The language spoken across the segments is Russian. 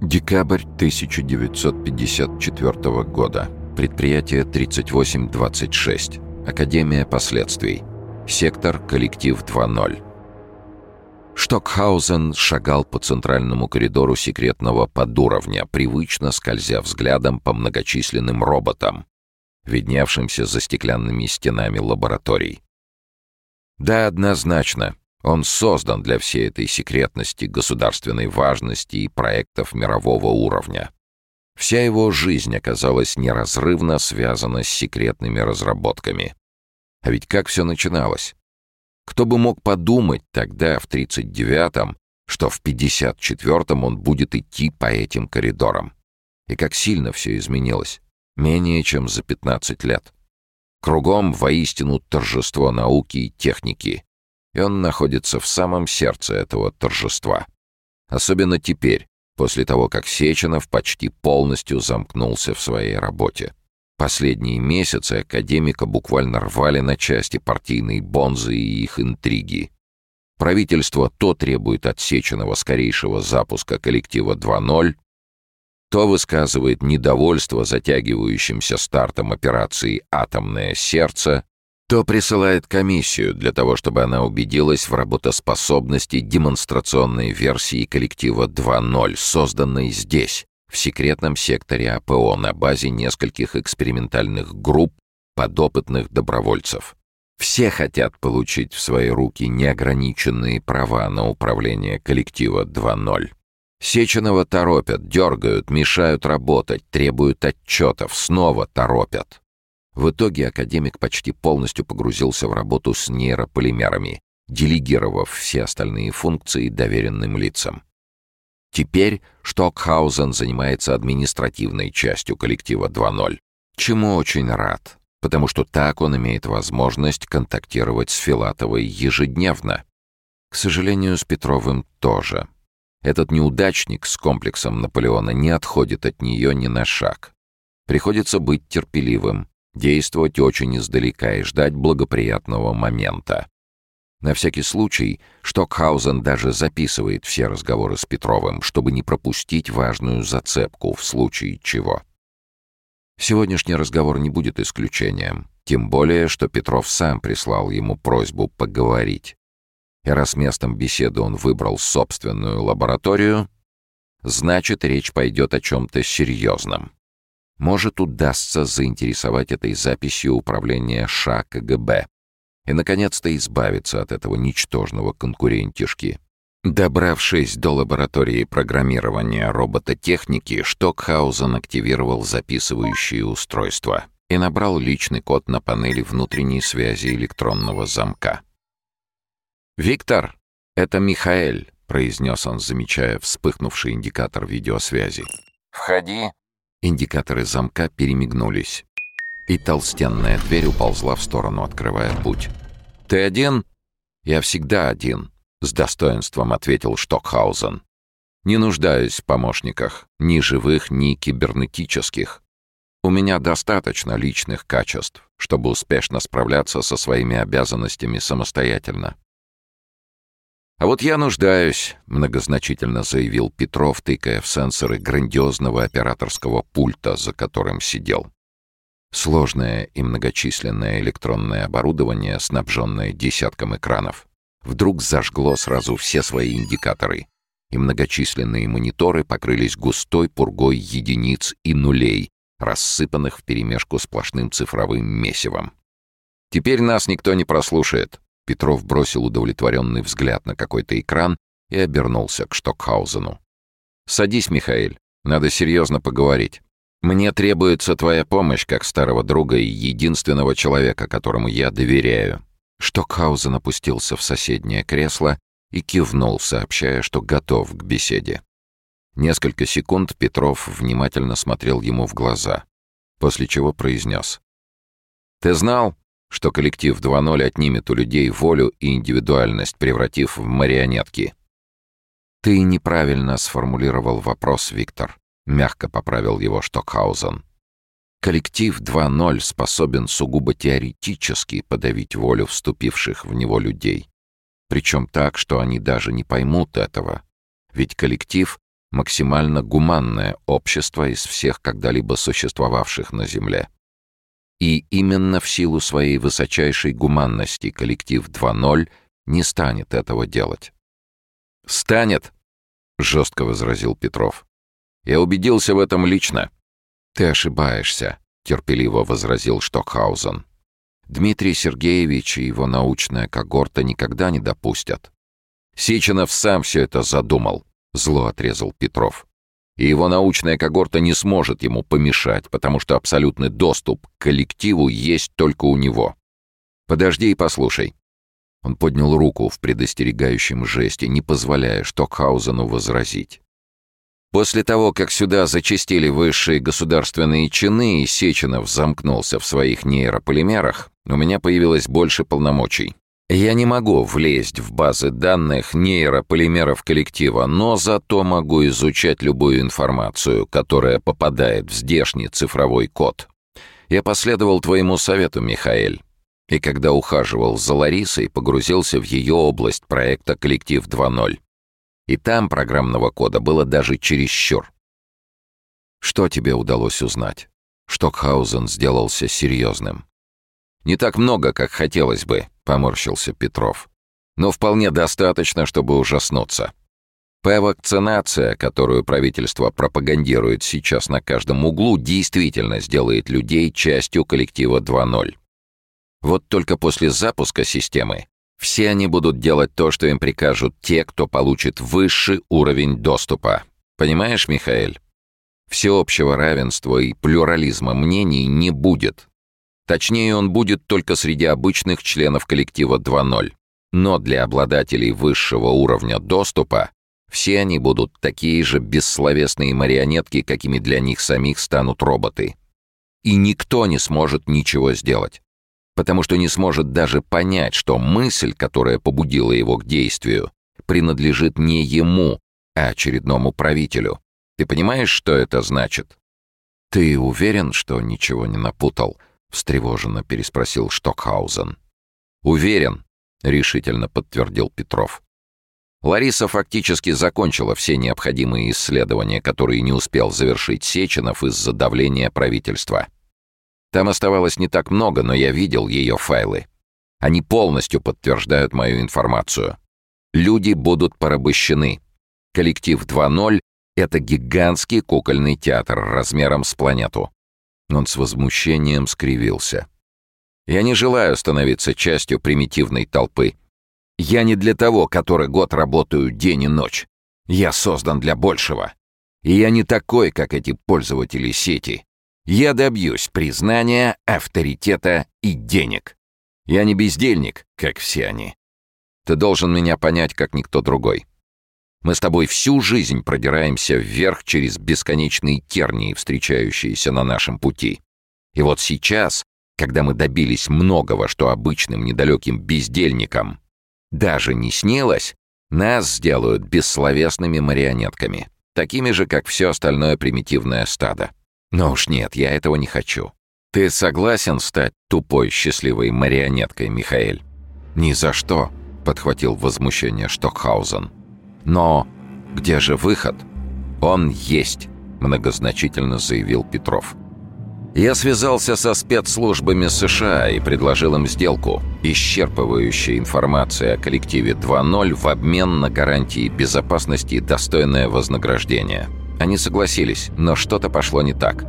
Декабрь 1954 года. Предприятие 3826. Академия последствий. Сектор «Коллектив 2.0». Штокхаузен шагал по центральному коридору секретного подуровня, привычно скользя взглядом по многочисленным роботам, видневшимся за стеклянными стенами лабораторий. Да, однозначно, он создан для всей этой секретности, государственной важности и проектов мирового уровня. Вся его жизнь оказалась неразрывно связана с секретными разработками. А ведь как все начиналось? Кто бы мог подумать тогда, в 39-м, что в 54-м он будет идти по этим коридорам? И как сильно все изменилось. Менее чем за 15 лет. Кругом воистину торжество науки и техники. И он находится в самом сердце этого торжества. Особенно теперь, после того, как Сеченов почти полностью замкнулся в своей работе. Последние месяцы академика буквально рвали на части партийные бонзы и их интриги. Правительство то требует от Сеченова скорейшего запуска коллектива 2.0, то высказывает недовольство затягивающимся стартом операции «Атомное сердце», то присылает комиссию для того, чтобы она убедилась в работоспособности демонстрационной версии коллектива 2.0, созданной здесь, в секретном секторе АПО на базе нескольких экспериментальных групп подопытных добровольцев. Все хотят получить в свои руки неограниченные права на управление коллектива 2.0. Сеченова торопят, дергают, мешают работать, требуют отчетов, снова торопят. В итоге академик почти полностью погрузился в работу с нейрополимерами, делегировав все остальные функции доверенным лицам. Теперь Штокхаузен занимается административной частью коллектива 2.0, чему очень рад, потому что так он имеет возможность контактировать с Филатовой ежедневно. К сожалению, с Петровым тоже. Этот неудачник с комплексом Наполеона не отходит от нее ни на шаг. Приходится быть терпеливым, действовать очень издалека и ждать благоприятного момента. На всякий случай Штокхаузен даже записывает все разговоры с Петровым, чтобы не пропустить важную зацепку в случае чего. Сегодняшний разговор не будет исключением, тем более, что Петров сам прислал ему просьбу поговорить. И раз местом беседы он выбрал собственную лабораторию, значит, речь пойдет о чем-то серьезном. Может, удастся заинтересовать этой записью управление ША КГБ и, наконец-то, избавиться от этого ничтожного конкурентишки. Добравшись до лаборатории программирования робототехники, Штокхаузен активировал записывающие устройства и набрал личный код на панели внутренней связи электронного замка. «Виктор, это Михаэль», — произнес он, замечая вспыхнувший индикатор видеосвязи. «Входи». Индикаторы замка перемигнулись и толстенная дверь уползла в сторону, открывая путь. «Ты один?» «Я всегда один», — с достоинством ответил Штокхаузен. «Не нуждаюсь в помощниках, ни живых, ни кибернетических. У меня достаточно личных качеств, чтобы успешно справляться со своими обязанностями самостоятельно». «А вот я нуждаюсь», — многозначительно заявил Петров, тыкая в сенсоры грандиозного операторского пульта, за которым сидел. Сложное и многочисленное электронное оборудование, снабженное десятком экранов, вдруг зажгло сразу все свои индикаторы, и многочисленные мониторы покрылись густой пургой единиц и нулей, рассыпанных вперемешку сплошным цифровым месивом. «Теперь нас никто не прослушает», — Петров бросил удовлетворенный взгляд на какой-то экран и обернулся к Штокхаузену. «Садись, Михаил, надо серьезно поговорить». Мне требуется твоя помощь как старого друга и единственного человека, которому я доверяю». Штокхаузен опустился в соседнее кресло и кивнул, сообщая, что готов к беседе. Несколько секунд Петров внимательно смотрел ему в глаза, после чего произнес. «Ты знал, что коллектив 2.0 отнимет у людей волю и индивидуальность, превратив в марионетки?» «Ты неправильно сформулировал вопрос, Виктор», Мягко поправил его Штокхаузен. Коллектив 2.0 способен сугубо теоретически подавить волю вступивших в него людей. Причем так, что они даже не поймут этого. Ведь коллектив максимально гуманное общество из всех когда-либо существовавших на Земле. И именно в силу своей высочайшей гуманности коллектив 2.0 не станет этого делать. «Станет!» — жестко возразил Петров. «Я убедился в этом лично». «Ты ошибаешься», — терпеливо возразил Штокхаузен. «Дмитрий Сергеевич и его научная когорта никогда не допустят». «Сеченов сам все это задумал», — зло отрезал Петров. «И его научная когорта не сможет ему помешать, потому что абсолютный доступ к коллективу есть только у него. Подожди и послушай. Он поднял руку в предостерегающем жесте, не позволяя Штокхаузену возразить. После того, как сюда зачастили высшие государственные чины и Сеченов замкнулся в своих нейрополимерах, у меня появилось больше полномочий. Я не могу влезть в базы данных нейрополимеров коллектива, но зато могу изучать любую информацию, которая попадает в здешний цифровой код. Я последовал твоему совету, Михаэль. И когда ухаживал за Ларисой, погрузился в ее область проекта «Коллектив 2.0». И там программного кода было даже чересчур. Что тебе удалось узнать? Штокхаузен сделался серьезным. «Не так много, как хотелось бы», — поморщился Петров. «Но вполне достаточно, чтобы ужаснуться. П-вакцинация, которую правительство пропагандирует сейчас на каждом углу, действительно сделает людей частью коллектива 2.0. Вот только после запуска системы все они будут делать то, что им прикажут те, кто получит высший уровень доступа. Понимаешь, Михаэль? Всеобщего равенства и плюрализма мнений не будет. Точнее, он будет только среди обычных членов коллектива 2.0. Но для обладателей высшего уровня доступа все они будут такие же бессловесные марионетки, какими для них самих станут роботы. И никто не сможет ничего сделать потому что не сможет даже понять, что мысль, которая побудила его к действию, принадлежит не ему, а очередному правителю. Ты понимаешь, что это значит? «Ты уверен, что ничего не напутал?» — встревоженно переспросил Штокхаузен. «Уверен», — решительно подтвердил Петров. Лариса фактически закончила все необходимые исследования, которые не успел завершить Сеченов из-за давления правительства. Там оставалось не так много, но я видел ее файлы. Они полностью подтверждают мою информацию. Люди будут порабощены. Коллектив 2.0 — это гигантский кукольный театр размером с планету. Он с возмущением скривился. Я не желаю становиться частью примитивной толпы. Я не для того, который год работаю день и ночь. Я создан для большего. И я не такой, как эти пользователи сети. Я добьюсь признания, авторитета и денег. Я не бездельник, как все они. Ты должен меня понять, как никто другой. Мы с тобой всю жизнь продираемся вверх через бесконечные тернии, встречающиеся на нашем пути. И вот сейчас, когда мы добились многого, что обычным недалеким бездельникам даже не снилось, нас сделают бессловесными марионетками, такими же, как все остальное примитивное стадо. Но уж нет, я этого не хочу. Ты согласен стать тупой счастливой марионеткой, Михаэль? Ни за что, подхватил возмущение Штокхаузен. Но где же выход? Он есть, многозначительно заявил Петров. Я связался со спецслужбами США и предложил им сделку, исчерпывающая информация о коллективе 2.0 в обмен на гарантии безопасности и достойное вознаграждение. Они согласились, но что-то пошло не так.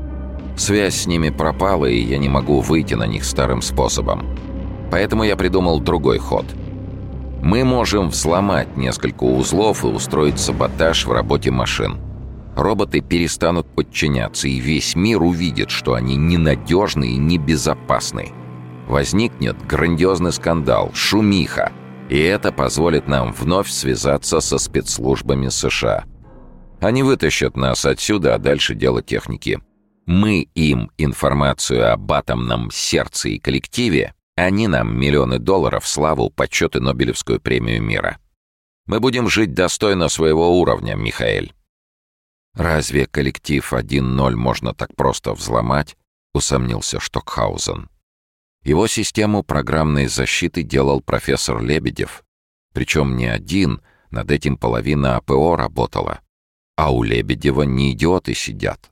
Связь с ними пропала, и я не могу выйти на них старым способом. Поэтому я придумал другой ход. Мы можем взломать несколько узлов и устроить саботаж в работе машин. Роботы перестанут подчиняться, и весь мир увидит, что они ненадежны и небезопасны. Возникнет грандиозный скандал, шумиха, и это позволит нам вновь связаться со спецслужбами США. Они вытащат нас отсюда, а дальше дело техники. Мы им информацию об атомном сердце и коллективе, они нам миллионы долларов, славу, почет и Нобелевскую премию мира. Мы будем жить достойно своего уровня, Михаэль. Разве коллектив 1.0 можно так просто взломать? Усомнился Штокхаузен. Его систему программной защиты делал профессор Лебедев. Причем не один, над этим половина АПО работала. А у Лебедева не идиоты сидят.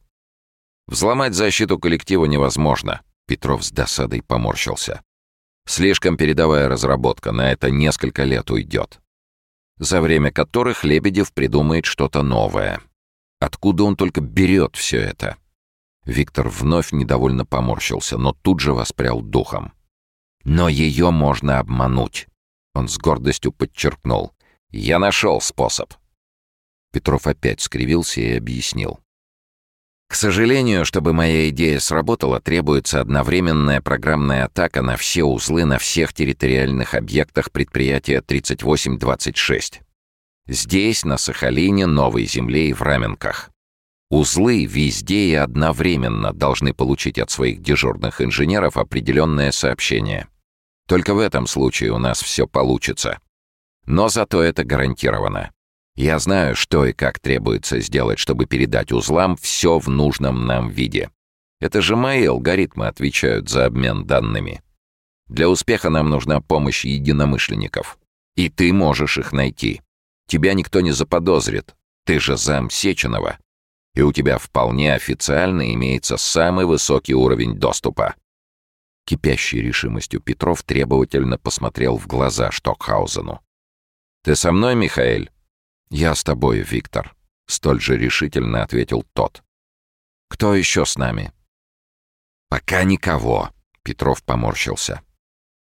Взломать защиту коллектива невозможно. Петров с досадой поморщился. Слишком передовая разработка, на это несколько лет уйдет. За время которых Лебедев придумает что-то новое. Откуда он только берет все это? Виктор вновь недовольно поморщился, но тут же воспрял духом. Но ее можно обмануть. Он с гордостью подчеркнул. «Я нашел способ». Петров опять скривился и объяснил. К сожалению, чтобы моя идея сработала, требуется одновременная программная атака на все узлы на всех территориальных объектах предприятия 3826. Здесь, на Сахалине, Новой Земле и в Раменках. Узлы везде и одновременно должны получить от своих дежурных инженеров определенное сообщение. Только в этом случае у нас все получится. Но зато это гарантировано. Я знаю, что и как требуется сделать, чтобы передать узлам все в нужном нам виде. Это же мои алгоритмы отвечают за обмен данными. Для успеха нам нужна помощь единомышленников. И ты можешь их найти. Тебя никто не заподозрит. Ты же зам Сеченова. И у тебя вполне официально имеется самый высокий уровень доступа. Кипящей решимостью Петров требовательно посмотрел в глаза Штокхаузену. «Ты со мной, Михаэль?» «Я с тобой, Виктор», — столь же решительно ответил тот. «Кто еще с нами?» «Пока никого», — Петров поморщился.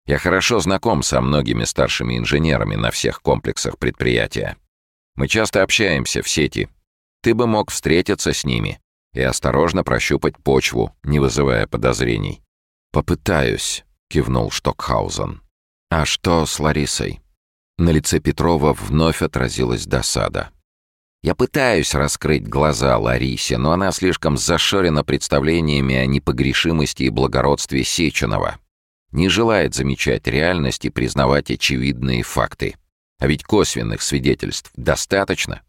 «Я хорошо знаком со многими старшими инженерами на всех комплексах предприятия. Мы часто общаемся в сети. Ты бы мог встретиться с ними и осторожно прощупать почву, не вызывая подозрений». «Попытаюсь», — кивнул Штокхаузен. «А что с Ларисой?» На лице Петрова вновь отразилась досада. Я пытаюсь раскрыть глаза Ларисе, но она слишком зашорена представлениями о непогрешимости и благородстве Сеченова. Не желает замечать реальность и признавать очевидные факты. А ведь косвенных свидетельств достаточно.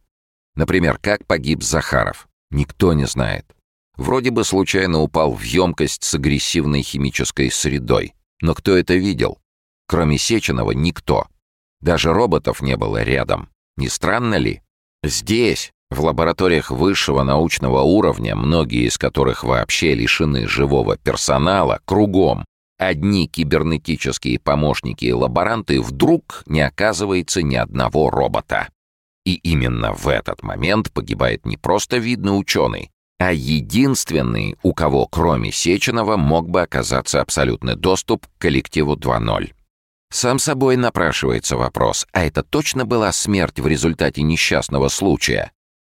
Например, как погиб Захаров. Никто не знает. Вроде бы случайно упал в емкость с агрессивной химической средой. Но кто это видел? Кроме Сеченова никто. Даже роботов не было рядом. Не странно ли? Здесь, в лабораториях высшего научного уровня, многие из которых вообще лишены живого персонала, кругом, одни кибернетические помощники и лаборанты, вдруг не оказывается ни одного робота. И именно в этот момент погибает не просто видный ученый, а единственный, у кого кроме Сеченова мог бы оказаться абсолютный доступ к коллективу 2.0. Сам собой напрашивается вопрос, а это точно была смерть в результате несчастного случая?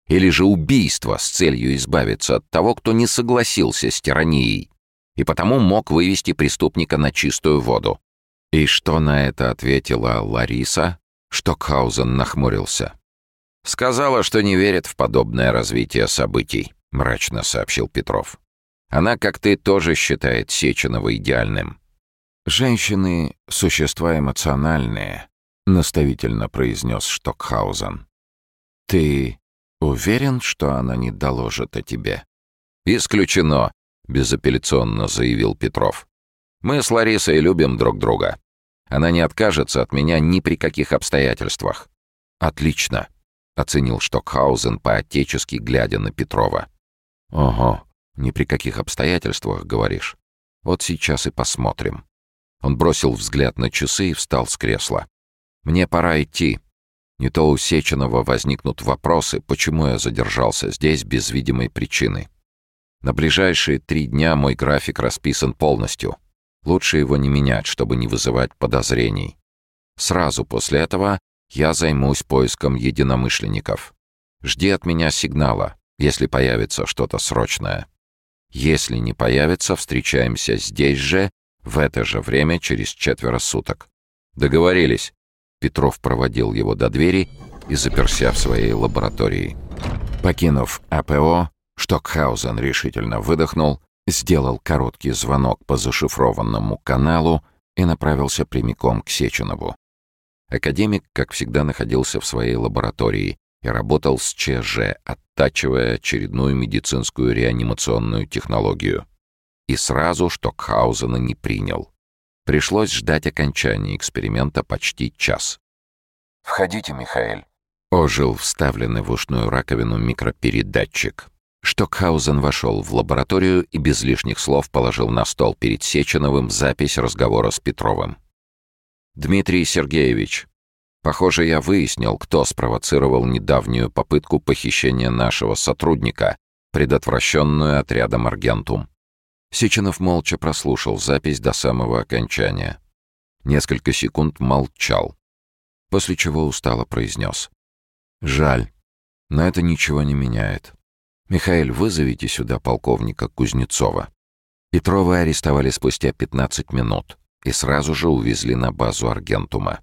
Или же убийство с целью избавиться от того, кто не согласился с тиранией, и потому мог вывести преступника на чистую воду? И что на это ответила Лариса? Штокхаузен нахмурился. «Сказала, что не верит в подобное развитие событий», — мрачно сообщил Петров. «Она, как ты, тоже считает Сеченова идеальным. «Женщины — существа эмоциональные», — наставительно произнес Штокхаузен. «Ты уверен, что она не доложит о тебе?» «Исключено», — безапелляционно заявил Петров. «Мы с Ларисой любим друг друга. Она не откажется от меня ни при каких обстоятельствах». «Отлично», — оценил Штокхаузен по-отечески, глядя на Петрова. «Ого, ни при каких обстоятельствах, говоришь? Вот сейчас и посмотрим». Он бросил взгляд на часы и встал с кресла. «Мне пора идти. Не то у Сеченова возникнут вопросы, почему я задержался здесь без видимой причины. На ближайшие три дня мой график расписан полностью. Лучше его не менять, чтобы не вызывать подозрений. Сразу после этого я займусь поиском единомышленников. Жди от меня сигнала, если появится что-то срочное. Если не появится, встречаемся здесь же в это же время через четверо суток. Договорились. Петров проводил его до двери и заперся в своей лаборатории. Покинув АПО, Штокхаузен решительно выдохнул, сделал короткий звонок по зашифрованному каналу и направился прямиком к Сеченову. Академик, как всегда, находился в своей лаборатории и работал с ЧЖ, оттачивая очередную медицинскую реанимационную технологию и сразу Штокхаузена не принял. Пришлось ждать окончания эксперимента почти час. «Входите, Михаэль». Ожил вставленный в ушную раковину микропередатчик. Штокхаузен вошел в лабораторию и без лишних слов положил на стол перед Сеченовым запись разговора с Петровым. «Дмитрий Сергеевич, похоже, я выяснил, кто спровоцировал недавнюю попытку похищения нашего сотрудника, предотвращенную отрядом «Аргентум». Сеченов молча прослушал запись до самого окончания. Несколько секунд молчал, после чего устало произнес. «Жаль, но это ничего не меняет. Михаил, вызовите сюда полковника Кузнецова». Петрова арестовали спустя 15 минут и сразу же увезли на базу Аргентума.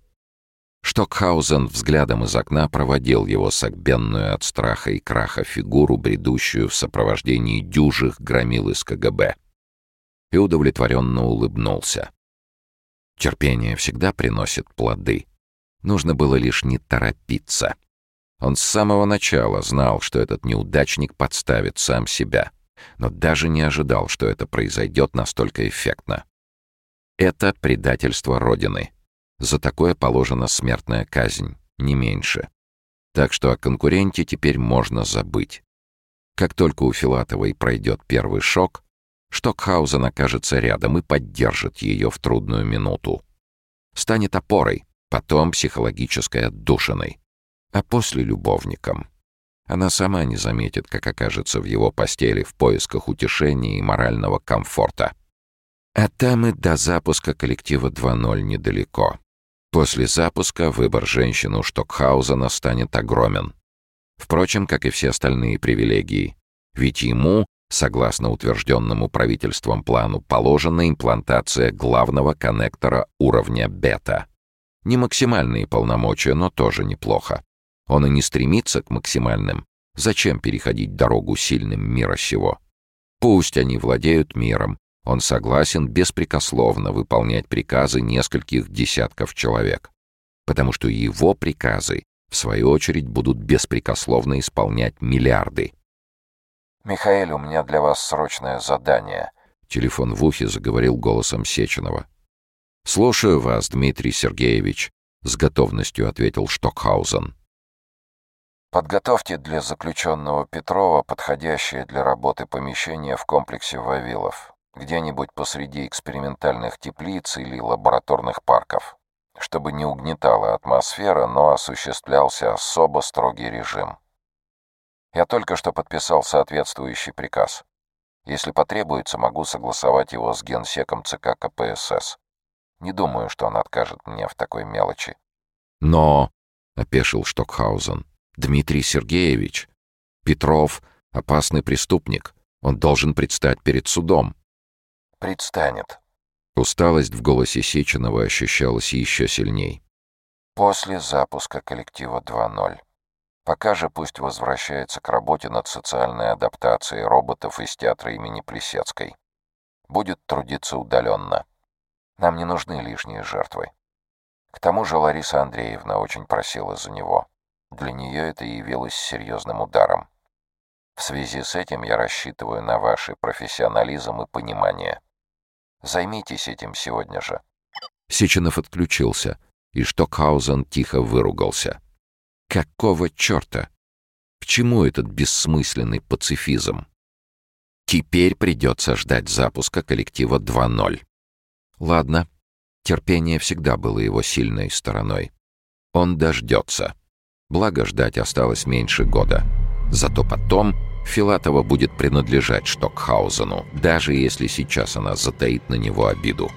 Штокхаузен взглядом из окна проводил его согбенную от страха и краха фигуру, бредущую в сопровождении дюжих громил из КГБ. И удовлетворенно улыбнулся. Терпение всегда приносит плоды. Нужно было лишь не торопиться. Он с самого начала знал, что этот неудачник подставит сам себя, но даже не ожидал, что это произойдет настолько эффектно. Это предательство Родины. За такое положена смертная казнь, не меньше. Так что о конкуренте теперь можно забыть. Как только у Филатовой пройдет первый шок, Штокхаузен окажется рядом и поддержит ее в трудную минуту. Станет опорой, потом психологической отдушиной, а после любовником. Она сама не заметит, как окажется в его постели в поисках утешения и морального комфорта. А там и до запуска коллектива 2.0 недалеко. После запуска выбор женщин у Штокхаузена станет огромен. Впрочем, как и все остальные привилегии. Ведь ему, согласно утвержденному правительством плану, положена имплантация главного коннектора уровня бета. Не максимальные полномочия, но тоже неплохо. Он и не стремится к максимальным. Зачем переходить дорогу сильным мира сего? Пусть они владеют миром. Он согласен беспрекословно выполнять приказы нескольких десятков человек. Потому что его приказы, в свою очередь, будут беспрекословно исполнять миллиарды. «Михаил, у меня для вас срочное задание», — телефон в ухе заговорил голосом Сеченова. «Слушаю вас, Дмитрий Сергеевич», — с готовностью ответил Штокхаузен. «Подготовьте для заключенного Петрова подходящее для работы помещение в комплексе Вавилов, где-нибудь посреди экспериментальных теплиц или лабораторных парков, чтобы не угнетала атмосфера, но осуществлялся особо строгий режим. Я только что подписал соответствующий приказ. Если потребуется, могу согласовать его с генсеком ЦК КПСС. Не думаю, что он откажет мне в такой мелочи. Но, — опешил Штокхаузен, — Дмитрий Сергеевич, Петров — опасный преступник. Он должен предстать перед судом. Предстанет. Усталость в голосе Сеченова ощущалась еще сильней. После запуска коллектива 2.0. Пока же пусть возвращается к работе над социальной адаптацией роботов из театра имени Плесецкой. Будет трудиться удаленно. Нам не нужны лишние жертвы. К тому же Лариса Андреевна очень просила за него. Для нее это явилось серьезным ударом. В связи с этим я рассчитываю на ваш профессионализм и понимание. Займитесь этим сегодня же». Сеченов отключился, и Штокхаузен тихо выругался. «Какого черта? К чему этот бессмысленный пацифизм? Теперь придется ждать запуска коллектива 2.0. Ладно, терпение всегда было его сильной стороной. Он дождется. Благо ждать осталось меньше года. Зато потом Филатова будет принадлежать Штокхаузену, даже если сейчас она затаит на него обиду.